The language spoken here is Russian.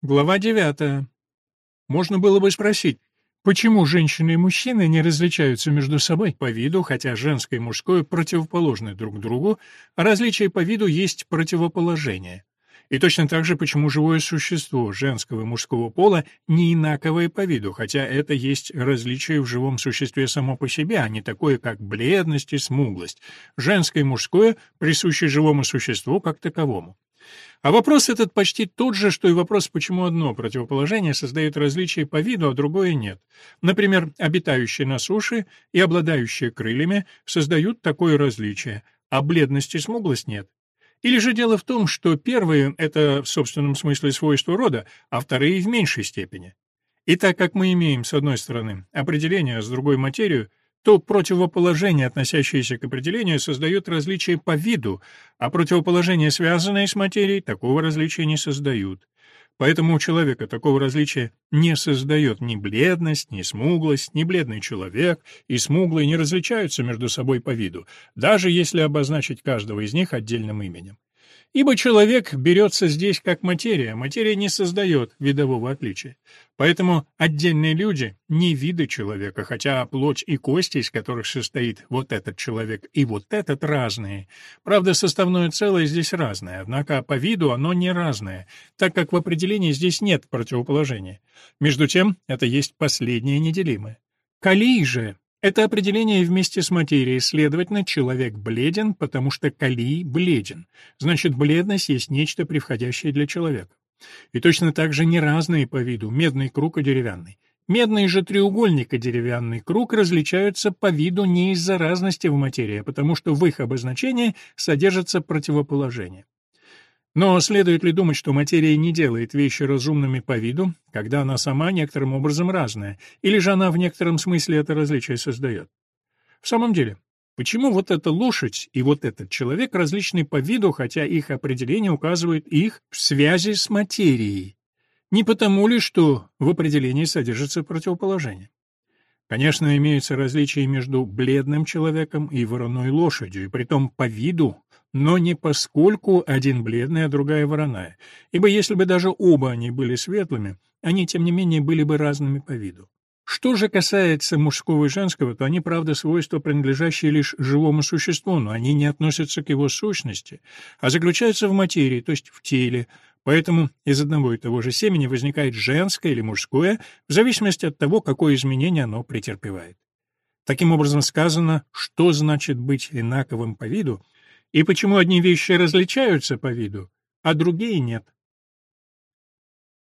Глава 9. Можно было бы спросить, почему женщины и мужчины не различаются между собой по виду, хотя женское и мужское противоположны друг другу, а различия по виду есть противоположение. И точно так же, почему живое существо женского и мужского пола не инаковое по виду, хотя это есть различие в живом существе само по себе, а не такое, как бледность и смуглость. Женское и мужское присуще живому существу как таковому. А вопрос этот почти тот же, что и вопрос, почему одно противоположение создает различия по виду, а другое нет. Например, обитающие на суше и обладающие крыльями создают такое различие, а бледность и смуглость нет. Или же дело в том, что первые — это в собственном смысле свойства рода, а вторые — в меньшей степени. И так как мы имеем, с одной стороны, определение, а с другой — материю, то противоположение, относящееся к определению, создает различие по виду, а противоположения, связанные с материей, такого различия не создают. Поэтому у человека такого различия не создает ни бледность, ни смуглость, ни бледный человек и смуглый не различаются между собой по виду, даже если обозначить каждого из них отдельным именем. Ибо человек берется здесь как материя, материя не создает видового отличия. Поэтому отдельные люди — не виды человека, хотя плоть и кости, из которых состоит вот этот человек и вот этот, разные. Правда, составное целое здесь разное, однако по виду оно не разное, так как в определении здесь нет противоположения. Между тем, это есть последнее неделимое. Калий же это определение вместе с материей, следовательно, человек бледен, потому что калий бледен. Значит, бледность есть нечто превходящее для человека. И точно так же не разные по виду, медный круг и деревянный. Медный же треугольник и деревянный круг различаются по виду не из-за разности в материи, а потому что в их обозначении содержится противоположение. Но следует ли думать, что материя не делает вещи разумными по виду, когда она сама некоторым образом разная, или же она в некотором смысле это различие создает? В самом деле, почему вот эта лошадь и вот этот человек различны по виду, хотя их определение указывает их в связи с материей? Не потому ли, что в определении содержится противоположение? Конечно, имеются различия между бледным человеком и вороной лошадью, и притом по виду, но не поскольку один бледный, а другая вороная, ибо если бы даже оба они были светлыми, они, тем не менее, были бы разными по виду. Что же касается мужского и женского, то они, правда, свойства, принадлежащие лишь живому существу, но они не относятся к его сущности, а заключаются в материи, то есть в теле, Поэтому из одного и того же семени возникает женское или мужское, в зависимости от того, какое изменение оно претерпевает. Таким образом сказано, что значит быть инаковым по виду, и почему одни вещи различаются по виду, а другие нет.